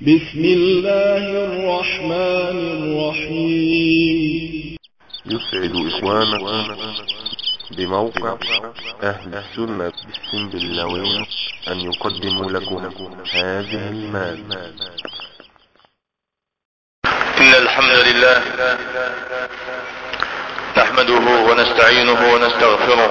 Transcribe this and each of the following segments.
بسم الله الرحمن الرحيم. يسعد إخوانكم بموقع أهل السنة بالسنبلاوين أن يقدموا لكم هذه المادة. إن الحمد لله نحمده ونستعينه ونستغفره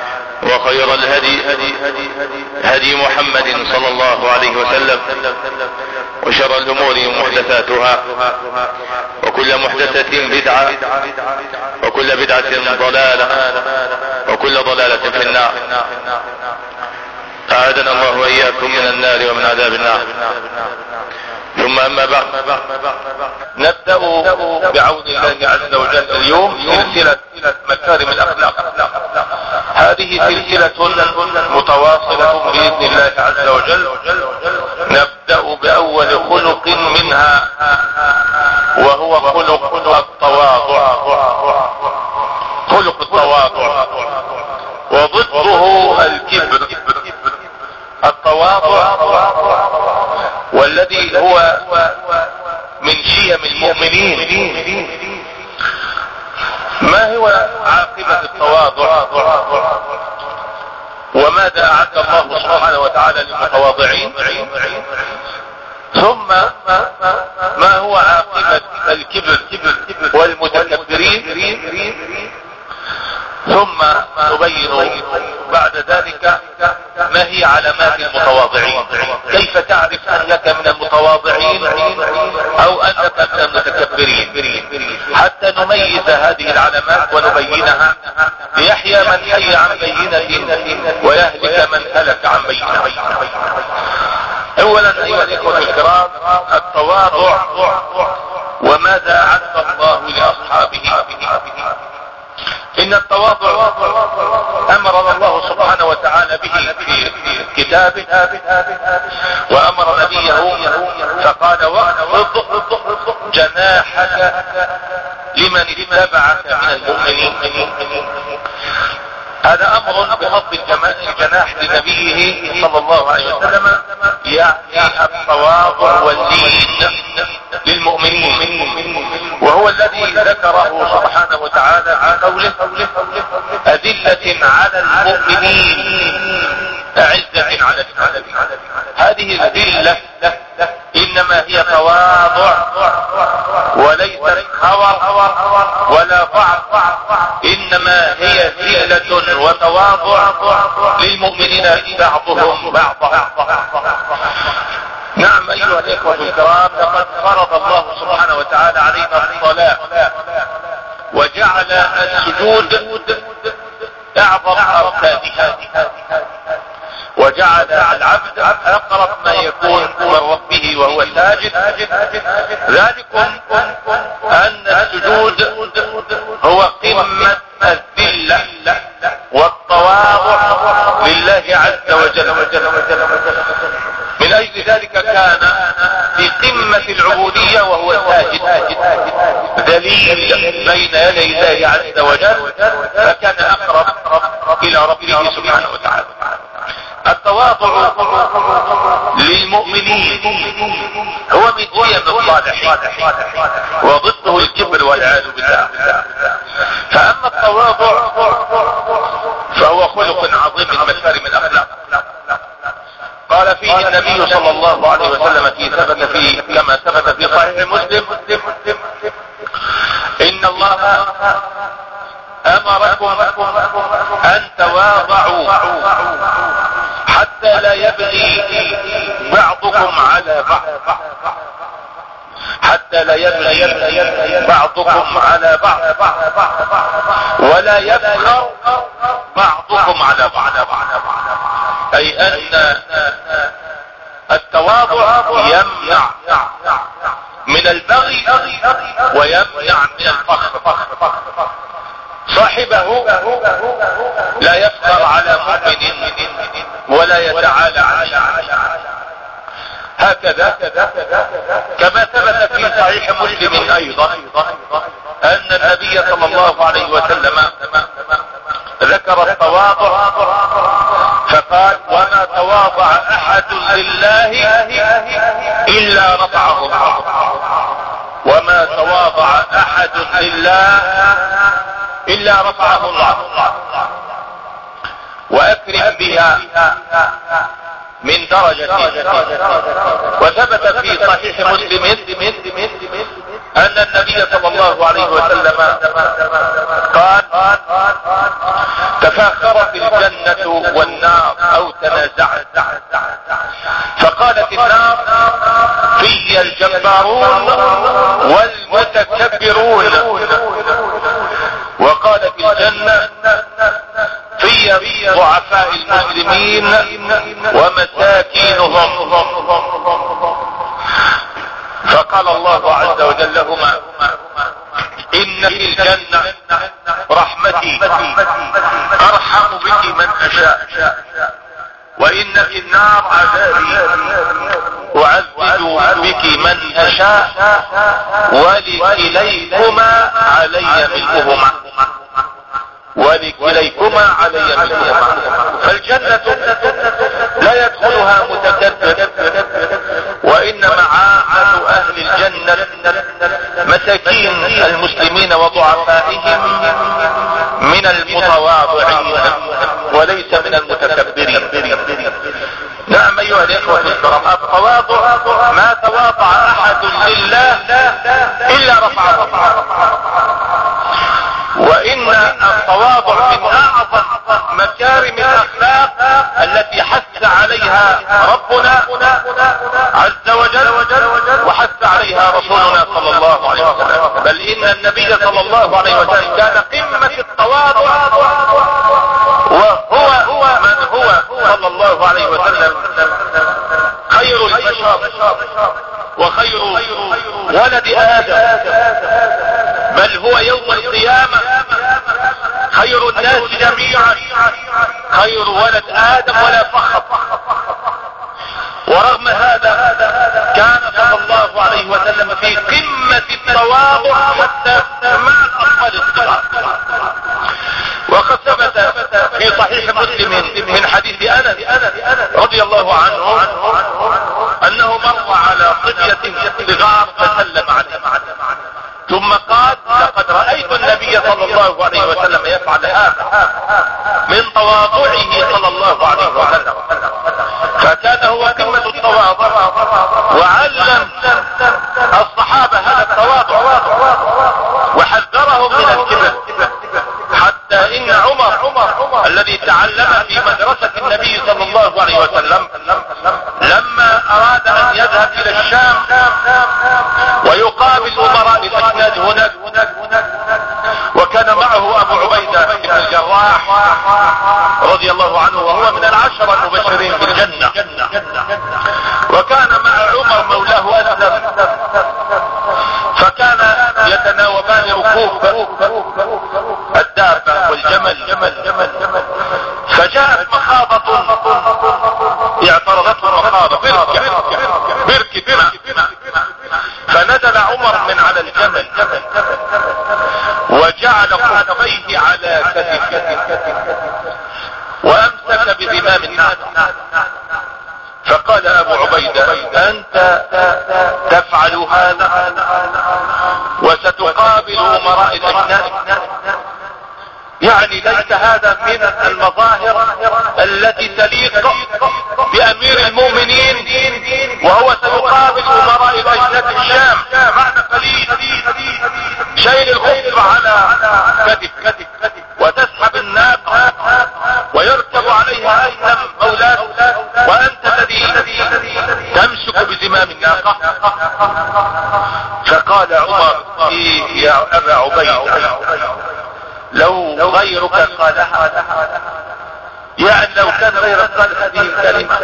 وخير الهدي هدي محمد صلى الله عليه وسلم وشر الأمور محدثاتها وكل محدثة بدعة وكل بدعة ضلالة وكل ضلالة في النار. أعاذنا الله وإياكم من النار ومن عذاب النار. ثم أما بعد نبدأ بعون الله عز وجل اليوم سلسلة مكارم الأخلاق. هذه سلسلة متواصلة بإذن الله عز وجل. نبدأ بأول خلق منها وهو خلق التواضع. خلق التواضع. وضده الكبر. التواضع والذي هو من شيم المؤمنين. ما هو عاقبة التواضع. وماذا أعد الله سبحانه وتعالى للمتواضعين؟ ثم ما هو عاقبة الكبر والمتكبرين؟ ثم نبين بعد ذلك ما هي علامات المتواضعين. كيف تعرف أنك من المتواضعين أو أنك من المتكبرين؟ حتى نميز هذه العلامات ونبينها. ليحيى من حي عن بينة ويهلك من هلك عن بينة. اولا أيها الإخوة الكرام التواضع وماذا اعد الله لأصحابه؟ إن التواضع أمر الله سبحانه وتعالى به في كتابه وأمر نبيه فقال واخفض جناحك لمن اتبعك من المؤمنين. هذا أمر بخفض الجناح لنبيه صلى الله عليه وسلم يعني التواضع واللين للمؤمنين وهو الذي ذكره سبحانه وتعالى في قوله أذلة على المؤمنين أعزة على الكافرين هذه الذلة إنما هي تواضع وليست خور ولا ضعف إنما هي ذلة وتواضع للمؤمنين بعضهم بعضا. نعم أيها الإخوة الكرام لقد فرض الله سبحانه وتعالى علينا الصلاة وجعل السجود أعظم أركانها. وجعل العبد أقرب ما يكون من ربه وهو ساجد ذلكم أن السجود هو قمة الذلة والتواضع لله عز وجل. من أجل ذلك كان في قمة العبودية وهو ساجد ذليل بين يدي الله عز وجل فكان أقرب إلى ربه سبحانه وتعالى. التواضع للمؤمنين. هو من قيم الصالحين. وضده الكبر والعياذ بالله. فأما التواضع فهو خلق عظيم من مكارم الأخلاق. قال فيه النبي صلى الله عليه وسلم في ثبت في كما ثبت في صحيح مسلم. إن الله أمركم أن تواضعوا حتى لا يبغي بعضكم على بعض. حتى لا يبغي بعضكم على بعض. ولا يبخر بعضكم على بعض. أي أن التواضع يمنع من البغي ويمنع من الفخر. صاحبه لا يفخر على مؤمن. ولا يتعالى عليه. هكذا كما ثبت في صحيح مسلم أيضا أن النبي صلى الله عليه وسلم ذكر التواضع فقال وما تواضع أحد لله إلا رفعه الله. وما تواضع أحد لله إلا رفعه الله. وأكرم بها من درجة. وثبت في صحيح مسلم أن النبي صلى الله عليه وسلم قال تفاخرت الجنة والنار أو تنازعت. فقالت النار في الجبارون والمتكبرون. وقالت الجنة ضعفاء المسلمين ومساكينهم. فقال الله عز وجل لهما إن في الجنة رحمتي أرحم بك من أشاء وإن في النار عذابي أعذب بك من أشاء ولكليكما علي منهما. وضعفائهم من المتواضعين وليس من المتكبرين. نعم أيها الإخوة الكرام التواضع ما تواضع أحد لله إلا رفعه. وإن التواضع من أعظم مكارم ربنا عز وجل وحث عليها رسولنا صلى الله عليه وسلم. بل إن النبي صلى الله عليه وسلم كان قمة التواضع وهو هو من هو صلى الله عليه وسلم. خير البشر وخير ولد آدم. بل هو يوم القيامة. خير الناس جميعا. خير ولد آدم ولا فخر. وسلم في قمة التواضع حتى مع الاطفال الصغار وقد ثبت في صحيح مسلم من حديث أنس رضي الله عنه أنه مر على صبية صغار فسلم عليه. ثم قال لقد رأيت النبي صلى الله عليه وسلم يفعل هذا من تواضعه صلى الله عليه وسلم. فكان هو قمة التواضع. وعلم الصحابة هذا التواضع وحذرهم من الكبر. حتى إن عمر الذي تعلم في مدرسة النبي صلى الله عليه وسلم لما أراد أن يذهب إلى الشام ويقابل أمراء الأجناد هناك وكان معه أبو عبيدة بن الجراح رضي الله عنه وهو من العشرة المبشرين في الجنة وكان مع عمر مولاه فجاءت مخاضة. اعترضته مخاضة. بركة بركة ماء فنزل عمر من على الجمل. وجعل خفيه على كتفه. بزمام الناس فقال أبو عبيدة أنت تفعل هذا وستقابل امراء الاجناد يعني ليس هذا من المظاهر التي تليق بأمير المؤمنين وهو سيقابل امراء الاجناد الشام معنى قليل شيل الخف على كتف وتسحب الناقة ويركب عليها ايتم أولاد وأنت الذي تمسك بزمام الناقة. فقال عمر إيه يا أبا عبيدة لو غيرك قالها يعني لو كان غيرك قال هذه الكلمة.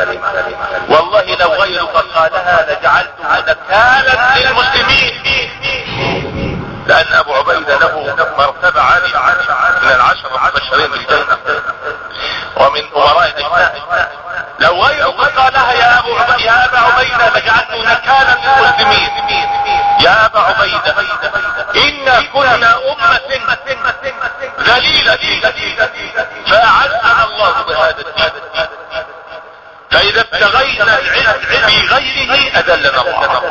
والله لو غيرك قالها لجعلته نكالا للمسلمين. لأن أبو عبيدة له مرتبة عالية من العشرة المبشرين بالجنة. ومن امراء الاجناء لو غيرك قالها يا أبو يا أبا عبيدة لجعلته نكالا للمسلمين يا أبا عبيدة إن كنا أمة ذليلة فاعزنا الله بهذا الدين. فإذا ابتغينا العلم في غيره أذلنا الله.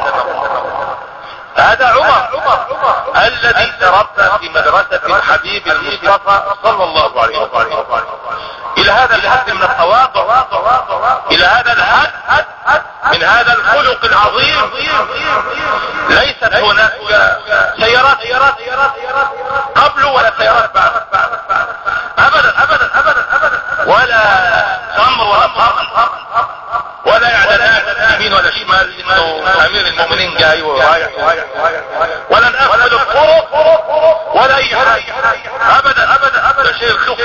هذا عمر الذي تربى في مدرسة الحبيب المصطفى صلى الله عليه وسلم. إلى هذا الحد من التواضع إلى هذا الحد من هذا الخلق العظيم. ليست هناك سيارات قبل ولا سيارات بعد. ابدا ابدا ابدا ابدا ولا خمر ولا خمر ولا اعلانات يمين ولا شمال إنه أمير المؤمنين جاي ورايح. ولا نقفل الطرق ولا أي حاجة ابدا. ابدا. ابدا شيء الخف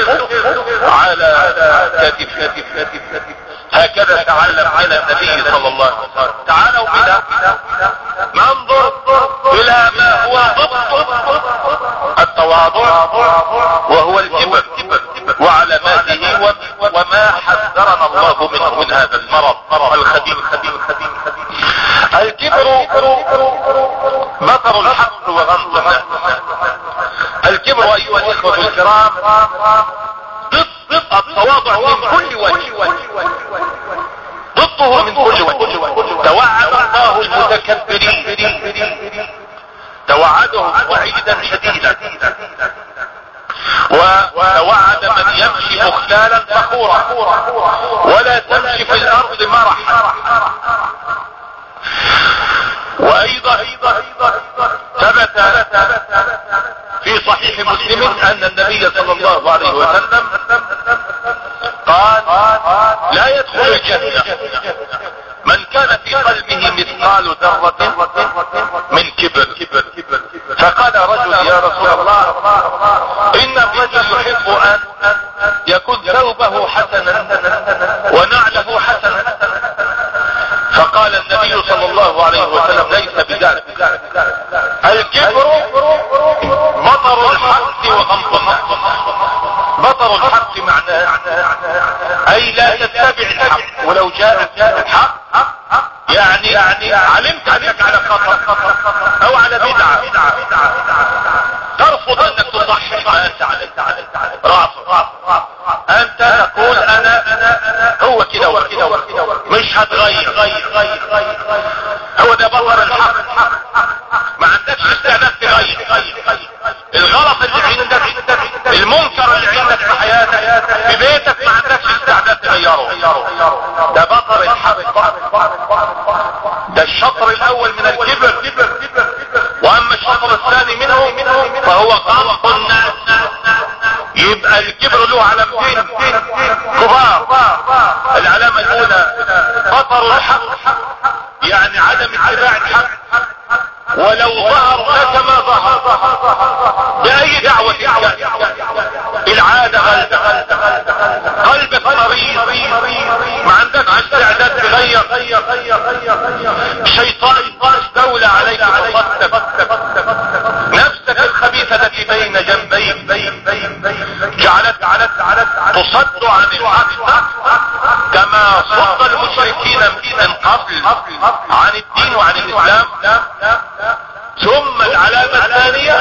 على كتف كتف كتف هكذا تعلم على النبي صلى الله عليه وسلم. تعالوا بنا. ننظر إلى ما هو التواضع وهو الكبر وعلاماته وما الله منه من هذا المرض الخبيث. الكبر بطر الحق وغمط الناس الكبر أيها الإخوة الكرام ضد التواضع من كل وجه. ضده من كل وجه. توعد الله المتكبرين. توعدهم وعيدا شديدا. ووعد من يمشي مختالا فخورا. ولا تمشي في الأرض مرحا. وأيضا ثبت في صحيح مسلم أن النبي صلى الله عليه وسلم قال لا يدخل الجنة. من كان في قلبه مثقال ذرة من كبر. فقال رجل يا رسول الله إن الرجل يحب أن صلى الله عليه وسلم ليس بذلك. الكبر بطر الحق الناس. بطر الحق معناه أي لا تتبع الحق. ولو جاء الحق يعني يعني علمت أنك على خطر أو على بدعة. ترفض أنك تصحح ما أنت عليه. رافض أنت تقول أنا هو كده. وكده مش هتغير ده الشطر الأول من الكبر. وأما الشطر الثاني منه فهو غمط الناس. يبقى الكبر له علامتين كبار. العلامة الأولى بطر الحق يعني عدم اتباع الحق. ولو ظهر لك ما ظهر. بأي دعوة كان. العادة غلبة. قلبك مريض ما عندكش استعداد تغير شيطان دولة عليك وصدك نفسك الخبيثة التي بين جنبيك جعلت تصد عن الحق كما صد المشركين من قبل عن الدين وعن الإسلام. ثم العلامة الثانية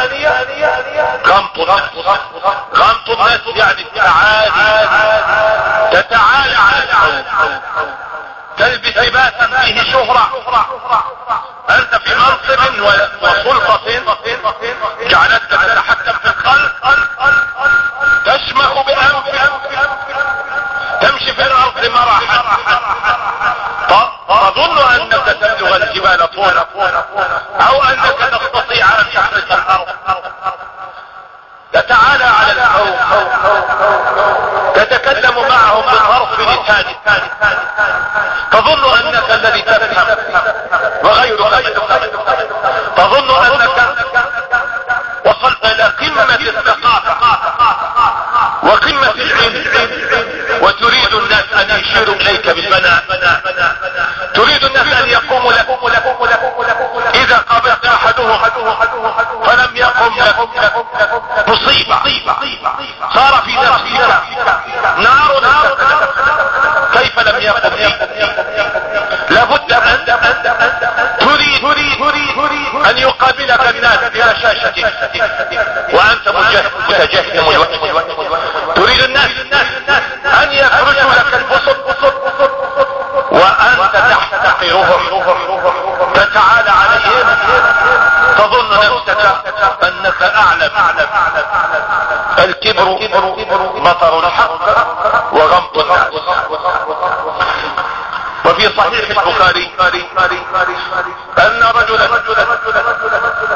غمط الناس غمط الناس يعني التعالي. تتعالى لباسا فيه شهرة. أنت في منصب وسلطة جعلتك تتحكم في الخلق. تشمخ بأنفك. تمشي في الأرض مرحا تظن أنك تبلغ الجبال طولا أو انك تستطيع ان تحرق الأرض تتعالى على القوم تتكلم معهم بطرف لسانك تظن أنك الذي تفهم وغيرك تظن أنك وصلت إلى قمة الثقافة وقمة العلم وتريد الناس أن يشيروا إليك بالبناء تريد الناس أن يقوموا لك. إذا قابلت أحدهم فلم يقم لك مصيبة. صار في نفسك نار. كيف لم يقم فيك أن يقابلك الناس ببشاشتك وأنت متجهم الوجه تريد الناس أن يفرشوا لك البسط. وأنت تحتقرهم. فتعالى عليهم. تظن نفسك أنك أعلم. الكبر مطر الحق وغمط الناس. وفي صحيح البخاري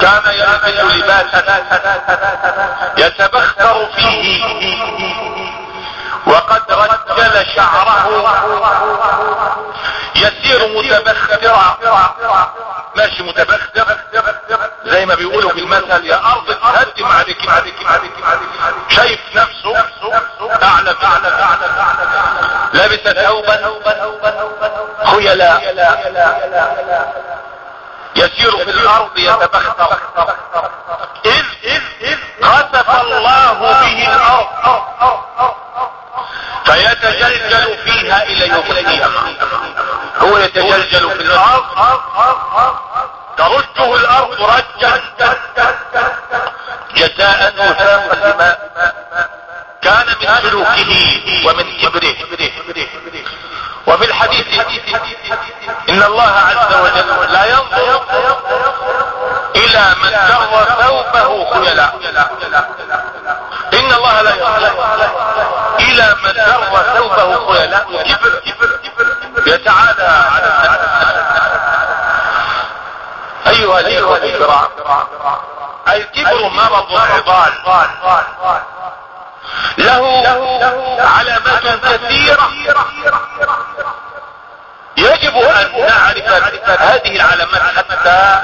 كان يلبس لباسا يتبختر فيه. وقد رجل شعره يسير متبخترا ماشي متبختر زي ما بيقولوا في المثل يا أرض تهدم عليك. شايف نفسه اعلم لابس ثوبا خيلاء. يسير في الأرض يتبختر. إذ خسف الله به الأرض. فيتجلجل فيها إلى يوم القيامة. هو يتجلجل في الأرض. ترجه الأرض رجا. جزاء وفاقا لما كان من سلوكه ومن كبره. وفي الحديث إن الله عز وجل لا ينظر إلى من جر ثوبه خيلا إن الله لا ينظر إلى من جر ثوبه خيلا كبر يتعالى على أيها الإخوة الكرام الكبر مرض عضال. له علامات كثيرة. يجب أن نعرف هذه العلامات حتى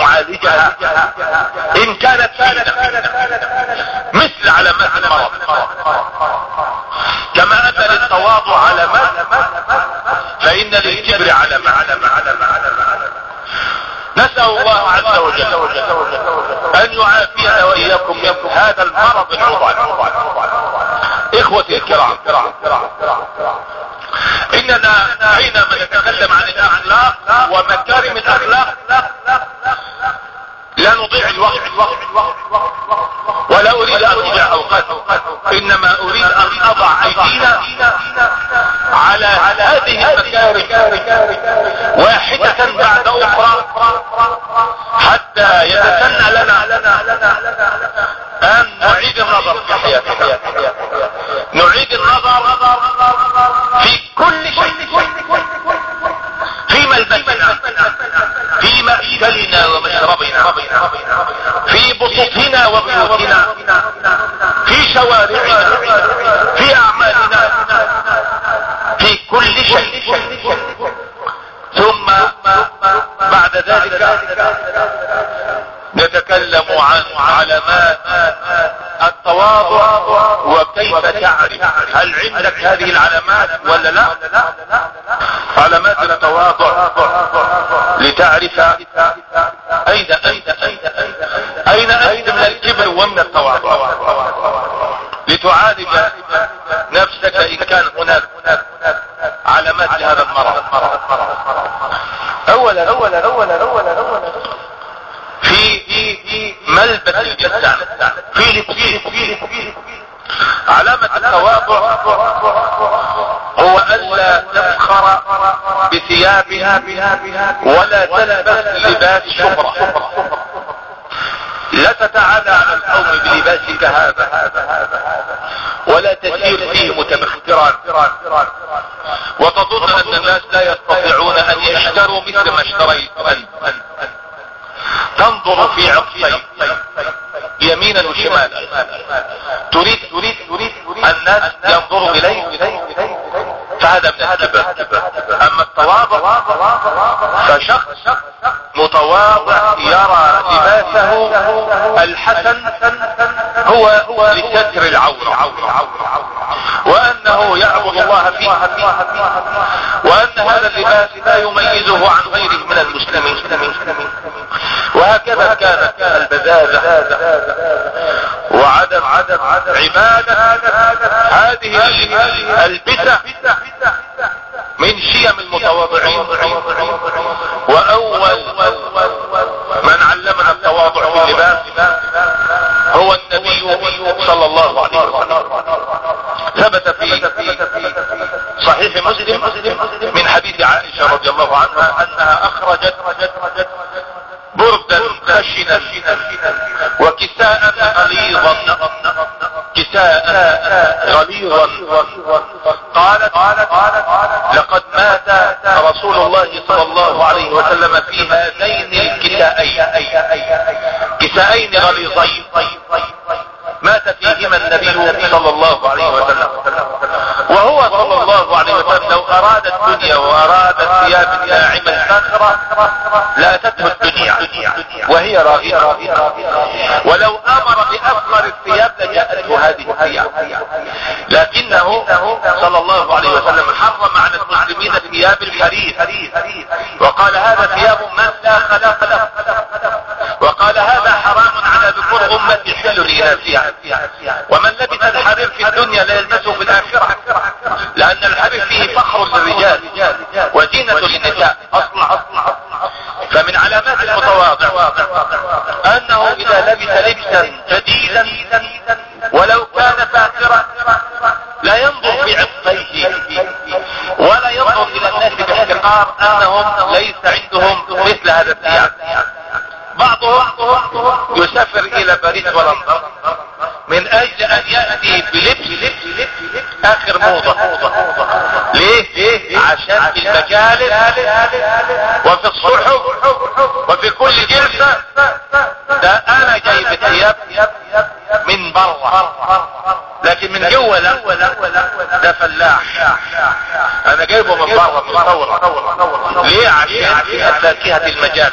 نعالجها. إن كانت فينا. مثل علامات المرض. كما ان للتواضع علامات فإن للكبر علامات نسأل الله عز وجل أن يعافينا وإياكم من هذا المرض العضال. إخوتي الكرام إننا حينما نتكلم عن الأخلاق ومكارم الأخلاق لا نضيع الوقت ولا أريد أن أضيع أوقات. إنما أريد أن أضع أيدينا على هذه المكارم. واحدة تعرف هل عندك هذه العلامات ولا لا؟ علامات التواضع لتعرف أين أنت أين أنت من الكبر ومن التواضع؟ لتعالج نفسك إن كان هناك علامات لهذا المرض. اولا اولا اولا اولا اولا في ملبس الجسد في لبسه علامة التواضع هو ألا بثياب ولا تلبس لباس شهرة لا تتعالى على القوم بلباسك هذا ولا تسير فيه متبخترا. وتظن أن الناس لا يستطيعون أن يشتروا مثل ما اشتريت أنت. تنظر في عقصيك يمينا وشمالا. تريد تريد تريد الناس ينظروا اليك فهذا من الكبر أما التواضع فشخص متواضع يرى لباسه الحسن هو لستر العورة. وأنه يعبد الله فيه وأن هذا اللباس لا يميزه عن غيره من المسلمين. وهكذا كانت البذاذة وعدم عدم عبادة. هذه البسة من شيم المتواضعين. وأول من علمنا التواضع في اللباس هو النبي صلى الله عليه وسلم. ثبت في صحيح مسلم من حديث عائشة رضي الله عنها أنها أخرجت بردا خشنا وكساء غليظا. كساء غليظا. قالت لقد مات رسول الله صلى الله عليه وسلم في هذين الكسائين. كسائين غليظين. مات فيهما النبي صلى الله أراد الدنيا وأراد الثياب الناعمة الفاخرة لاتته الدنيا وهي راغبة. ولو أمر بافخر الثياب لجاءته هذه الثياب. لكنه صلى الله عليه وسلم حرم على المسلمين ثياب الحرير. وقال هذا ثياب من لا خلاق له. وقال هذا حرام على ذكور امتي حل لناسها ومن لبس الحرير في الدنيا لا يلبسه في الاخرة لأن الحرير فيه فخر للرجال وزينة للنساء أصلا فمن علامات المتواضع أنه إذا لبس لبسا جديدا ولو كان فاخرا لا ينظر في عقيه ولا ينظر إلى الناس باحتقار أنهم ليس عندهم مثل هذا الثياب. بعضهم يسافر إلى باريس ولندن من أجل أن يأتي بلبس آخر موضة. ليه؟ عشان في المجالس وفي الصحف وفي كل جلسة. ده أنا جايب ثياب من بره لكن من جوه لا. ده فلاح. أنا جايبه من بره مصور ليه؟ عشان في فاكهة المجال.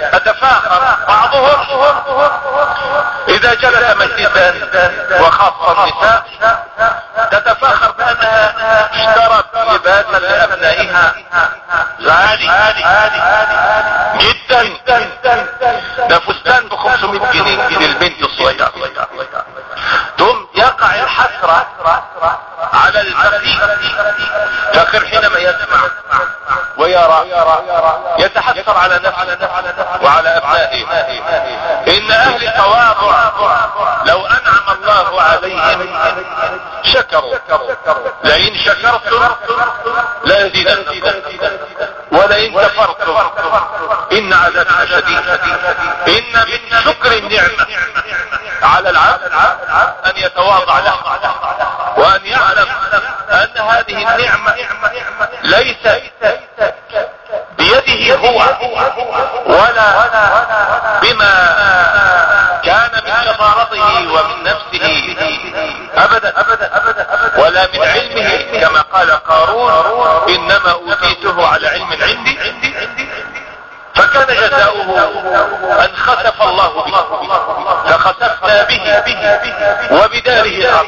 أتفاخر بعضهم إذا جلس مجلسا وخاصة النساء. تتفاخر بأنها اشترت لباسا لأبنائها. غالي. جدا. ده فستان ب 500 جنيه للبنت الصغيرة على الفقير فقير حينما يسمع. ويرى يتحسر على نفسه وعلى أبنائه. إن أهل التواضع لو أنعم الله عليهم شكروا. لئن شكرتم لأزيدنكم. ولئن كفرتم إن عذابنا شديد. إن من شكر النعمة على العبد أن يتواضع له وأن يعلم أن هذه النعمة ليست ولا بما كان من شطارته ومن نفسه أبدا ولا من علمه كما قال قارون إنما أوتيته على علم عندي. فكان جزاؤه أن خسف الله به فخسفنا به وبداره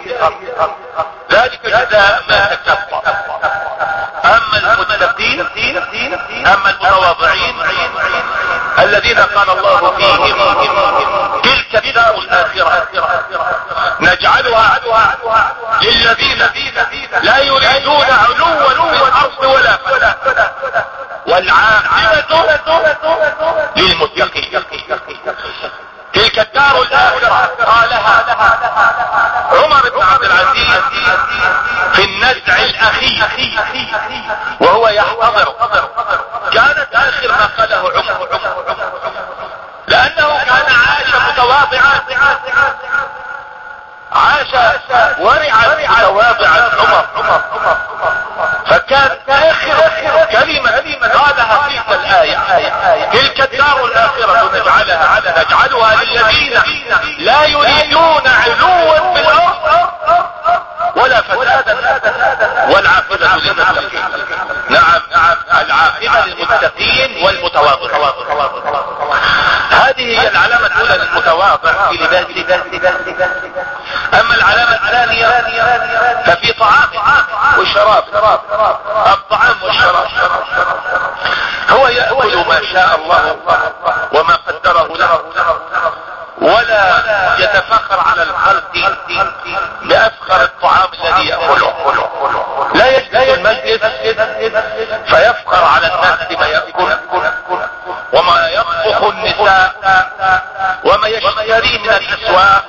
ذلك جزاء اما المتواضعين. الذين قال الله فيهم تلك الدار الآخرة. نجعلها للذين لا يريدون علوا في الأرض ولا فلا والعاقبة للمتقين. تلك الدار الآخرة. قالها عمر بن عبد العزيز في النزع الأخير وهو يحتضر. مواضعا عاش ورعا إلى واضع عمر. فكان اخر كلمة قالها تلك الآية. تلك الدار الآخرة نجعلها. نجعلها للذين لا يريدون علوا في الأرض ولا فسادا. والعافية للمتقين. نعم. العاقبة للمتقين والمتواضعين. هذه هي العلامة الأولى للمتواضع في لباسه أما العلامة الثانية ففي طعام وشراب. الطعام والشراب. هو يأكل ما شاء الله وما قدره له. ولا يتفخر على الخلق بأفخر الطعام الذي يأكله. لا يجلس المجلس فيفخر على الناس بما يأكله كريم الأسواق.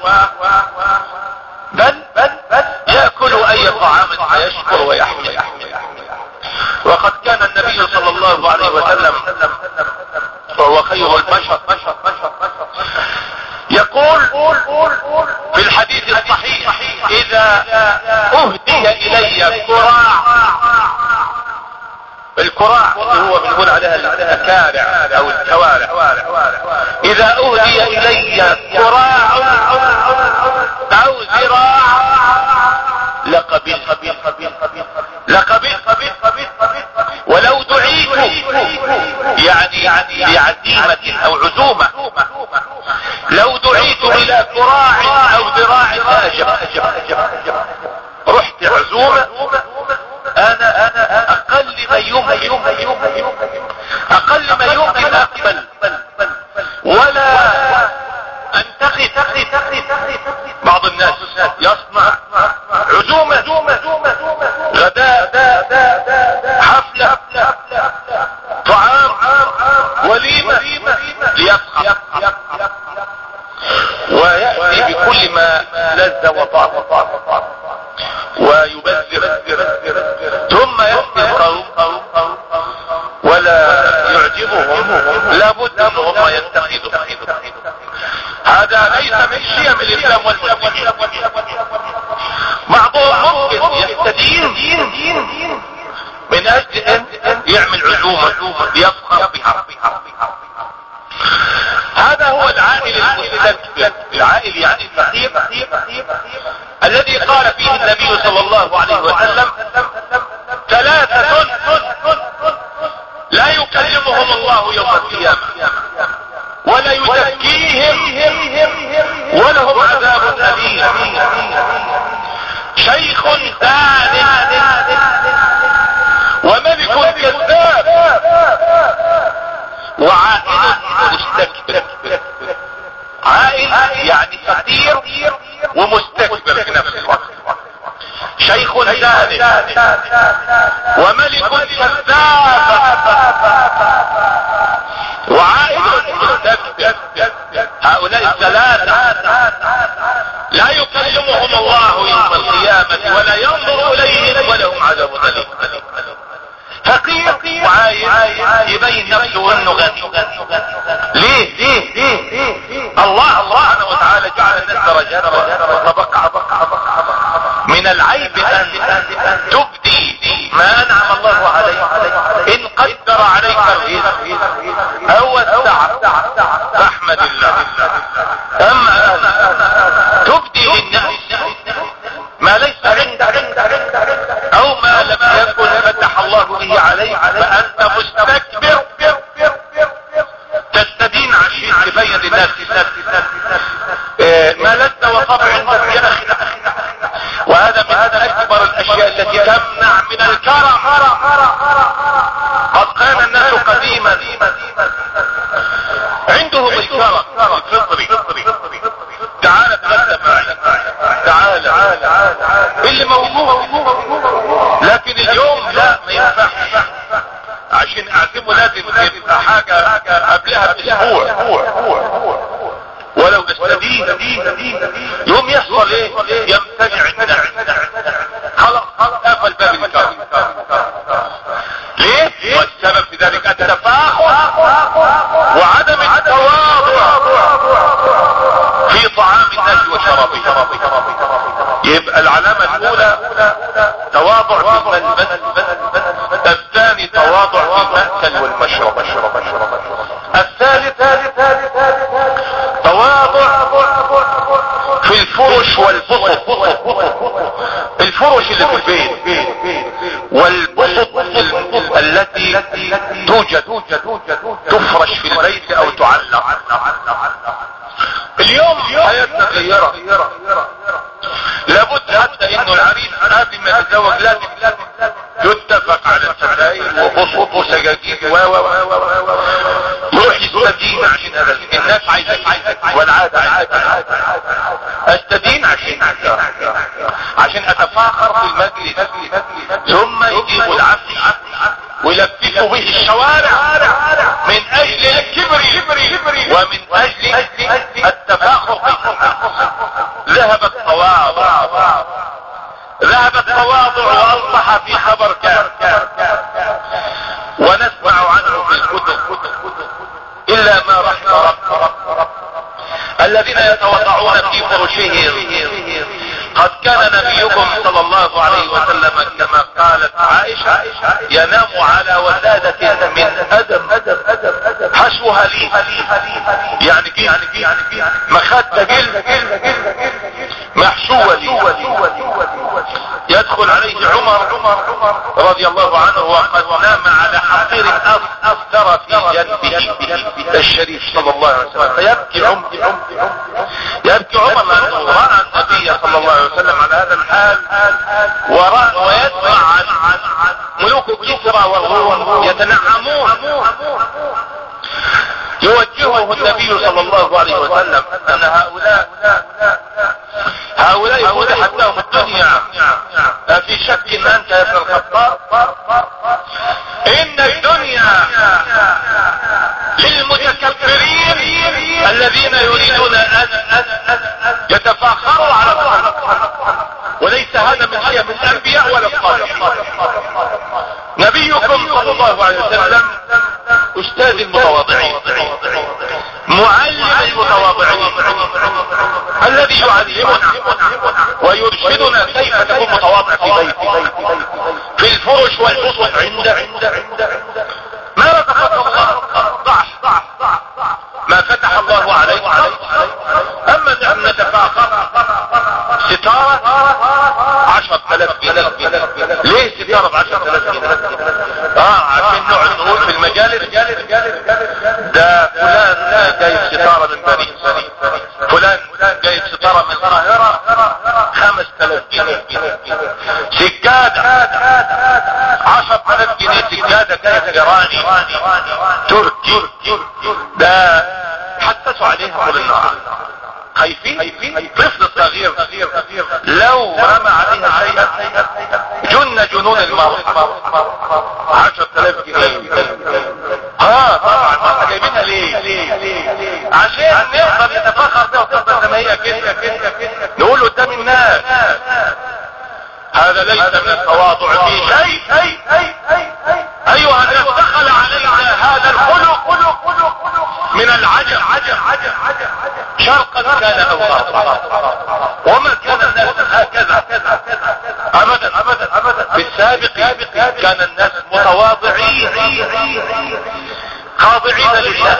اللي وملك كذاب وعائد مرتد هؤلاء الثلاثة قدرت يبقى العلامة الأولى تواضع في الملبس الثاني تواضع في المأكل والمشرب. الثالث تواضع في الفرش والبسط الفرش اللي في البيت والبسط التي توجد تفرش في البيت أو تعلق. اليوم حياتنا غيرة يتفق على الستاير وبسط وسجاجيد و و و يروح يستدين عشان هذا الناس عايزة والعادة عايزة استدين عشان عشان اتفاخر في المجلس ثم يجيب العبد ويلففوا به الشوارع من أجل الكبر ومن أجل التفاخر ذهب التواضع ذهب التواضع وأصبح في خبر كان. ونسمع عنه في الكتب. إلا ما رحم رب الذين يتوضعون في فرشهم. قد كان نبيكم صلى الله عليه وسلم كما قالت عائشة ينام على وسادة من أدم. حشوها لي. يعني كي مخدة جلد. محشوة لي. يدخل عليه عمر رضي الله عنه وقد نام على حصير أثر في جنبه الشريف صلى الله عليه وسلم. فيبكي عمر. يبكي عمر لأنه رأى النبي صلى الله عليه وسلم على هذا الحال ورأى ويسمع عن ملوك كسرى والروم يتنعمون. يوجهه النبي صلى الله عليه وسلم ان هؤلاء هؤلاء فتحت لهم الدنيا في شك ان انت ابن الخطاب إن الدنيا للمتكبرين الذين يريدون أن يتفاخروا على الخلق وليس هذا من قيم الأنبياء ولا الصالحين. نبيكم صلى الله عليه وسلم أستاذ المتواضعين معلم المتواضعين الذي يعلمنا ويرشدنا كيف تكون متواضع في الفرش والبسط عند عند عند ما رزقك الله؟ ضع ما فتح الله عليك. أما ان نتفاخر ستارة عشر تلاف جنيه. ليه ستارة بعشر تلاف جنيه؟ آه عشان نقعد نقول في المجالس. ده ايراني تركي. ده حسسوا عليها طول النهار. خايفين؟ طفل صغير. لو رمى عليها شيئا جن جنون المرء عشر تلاف جنيه. آه طبعا. ما إحنا جايبينها ليه؟ عشان نقدر نتفخر بها وتفضل زي ما هي كده. نقول قدام الناس هذا ليس من التواضع في شيء. أيها الناس دخل علينا هذا الخلق من العجب. شرقا كان أو غربا وما كان الناس هكذا. ابدا. ابدا ابدا في السابق كان الناس متواضعين. خاضعين لله.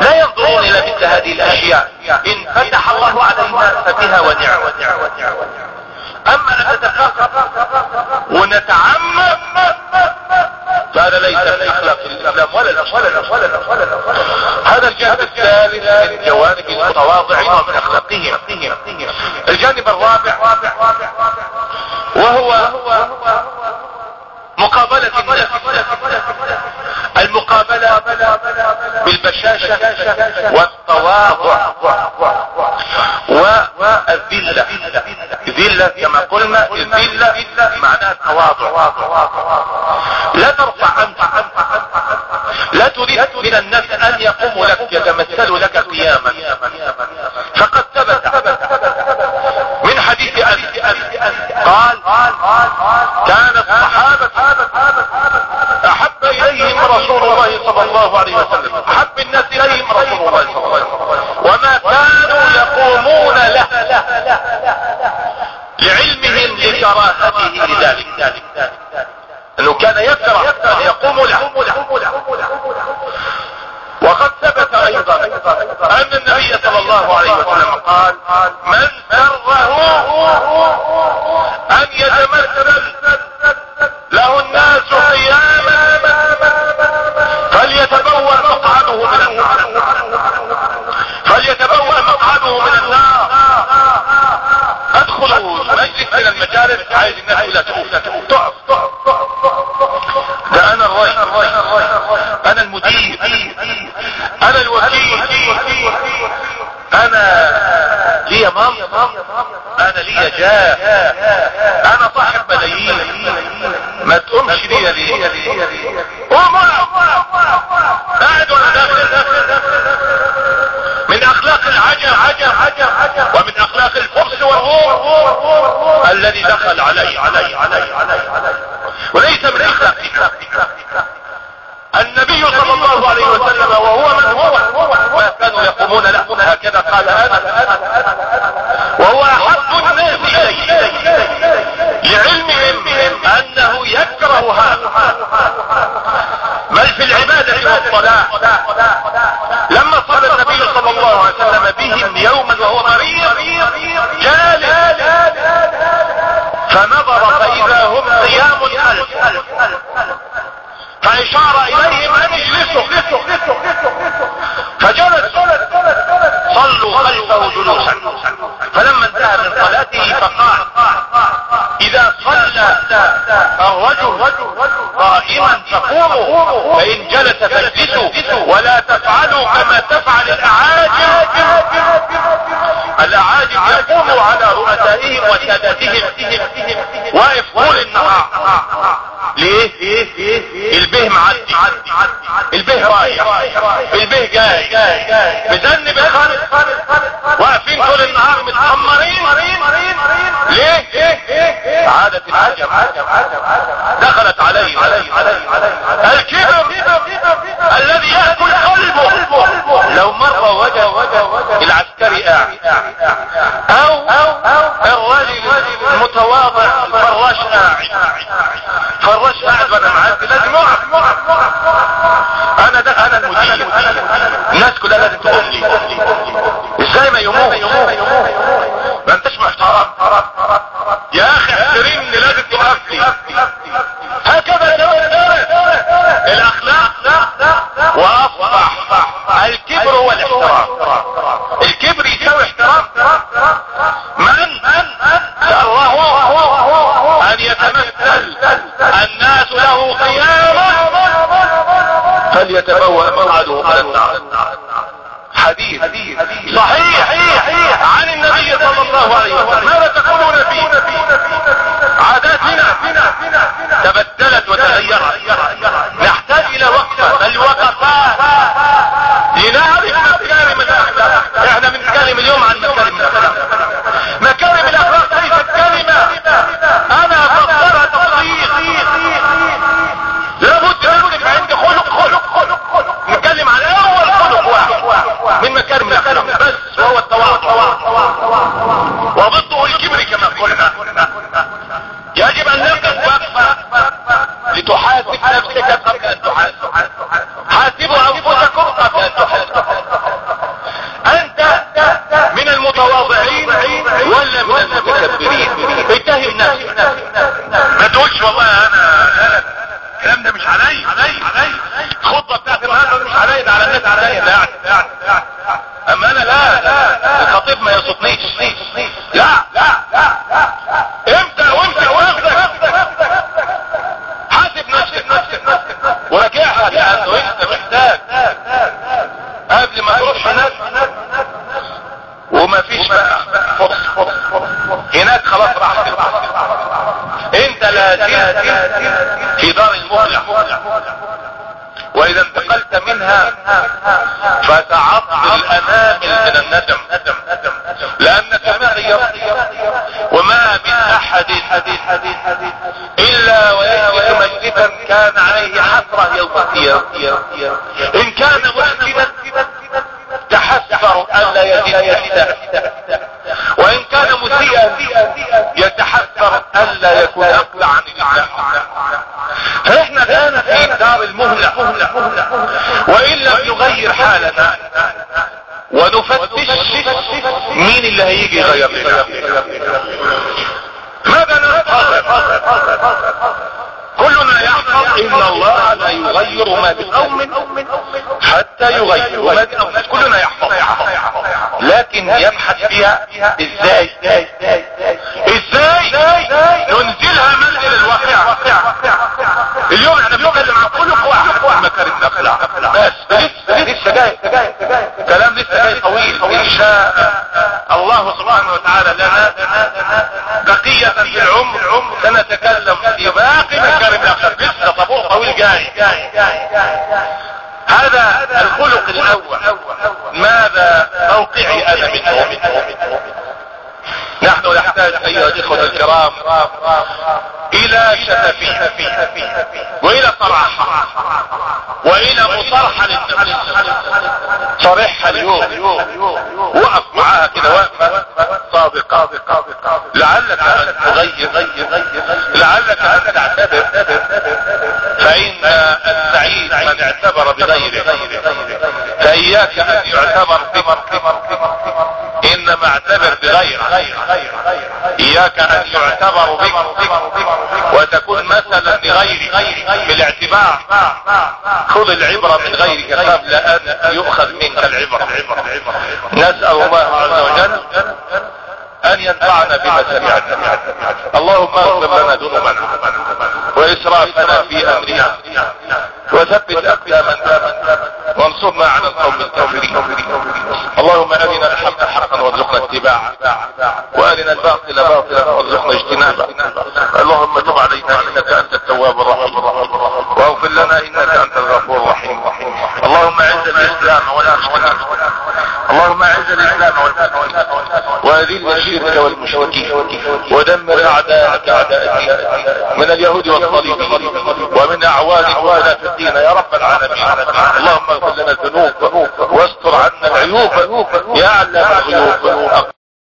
لا ينظرون إلى مثل هذه الأشياء. إن فتح الله علينا فبها ونعم أما أن نتفاخر ونتعمم فهذا ليس من اخلاق الإسلام ولا ولا هذا الجانب الثالث من جوانب المتواضعين ومن أخلاقهم. الجانب الرابع وهو مقابلة الناس المقابلة بالبشاشة والتواضع والذلة. ذلة كما قلنا الذلة معناها التواضع لا ترفع أنت لا تريد من الناس أن يقوموا لك يتمثلوا لك قياما. فقد ثبت. من حديث أبي قال كان الصحابة أحب إليهم رسول الله صلى الله عليه وسلم. أحب الناس إليهم رسول الله صلى الله عليه وسلم. وما كانوا يقومون له. لعلمهم لكراهته لذلك. أنه كان يكره أن يقوم له. وقد ثبت أيضا أن النبي صلى الله عليه وسلم قال من جاه. أنا صاحب ملايين ما تقومش ليا ليه قوم قاعد وأنا داخل من أخلاق العجب عجب عجب ومن أخلاق الفرس والروم الذي دخل علي. علي علي علي علي وليس من اخلاقنا النبي صلى الله عليه وسلم وهو من هو. ما كانوا يقومون له. هكذا قال أنا. وهو احب الناس اليه لعلمهم أنه يكره هذا. بل في العبادة والصلاة لما صلى النبي صلى الله عليه وسلم بهم يوما وهو مريض جالس. فنظر فإذا هم قيام الف فإشار الرجل قائما فقوموا فإن جلس فاجلسوا ولا تفعلوا كما تفعل الأعاجم. الأعاجم يقوموا على رؤسائهم وسادتهم واقف طول النهار. ليه؟ البه معدي البه رايح دخلت عليه. الكبر الذي يأكل قلبه. لو مر وجه العسكري قاعد أو الرجل المتواضع الفراش قاعد فراش قاعد وأنا معدي فليتبوأ مقعده مجلسا كان عليه حسرة يوم القيامة. إن كان مسلما تحسر الا لا يستاء وإن كان مسيئا يتحذر الا يكون أقلع عن الله فاحنا الآن في دار المهلة. وإن لم نغير حالنا ونفتش مين اللي هيجي يغير لنا؟ ماذا ننتظر يحفظ ان الله لا يغير ما بقوم حتى يغيروا ما بأنفسهم كلنا يحفظ. لكن يبحث فيها إزاي؟ إزاي؟ ننزلها منزل الواقع. اليوم إحنا بنتكلم عن خلق واحد مكارم الاخلاق بس لسه لسه جاي. كلام لسه جاي طويل. إن شاء الله سبحانه وتعالى لنا بقية في العمر. سنتكلم في باقي مكارم الاخلاق لسه طابور طويل جاي. هذا الخلق الأول. ماذا موقعي أنا منه؟ نحن نحتاج أيها الإخوة الكرام إلى شفافية وإلى صراحة وإلى مصارحة للنفس. صرحها اليوم. وقف معاها كده وقفة صادقة لعلك أن تغير. لعلك أن تعتبر. فإن السعيد من اعتبر بغيره. فإياك أن يعتبر بك إنما اعتبر بغيره. إياك أن يعتبر بك وتكون مثلا لغيرك بالاعتبار خذ العبرة من غيرك قبل أن يؤخذ منك العبرة. نسأل الله عز وجل أن ينفعنا بما سمعنا. اللهم اغفر لنا ذنوبنا وإسرافنا في أمرنا. وثبت أقدامنا وانصرنا على القوم الكافرين. اللهم أرنا الحق حقا. اتباعه وارنا الباطل باطلا وارزقنا اجتنابه. اللهم تب علينا إنك أنت التواب الرحيم. واغفر لنا انك انت الغفور الرحيم الإسلام والمسلمين اللهم أعز الإسلام والمسلمين. وأذل الشرك والمشركين. ودمر أعداء الدين. من اليهود والصليبين ومن أعوان اخوانا في الدين. يا رب العالمين. اللهم اغفر لنا الذنوب. واستر عنا العيوب. يا علام الغيوب.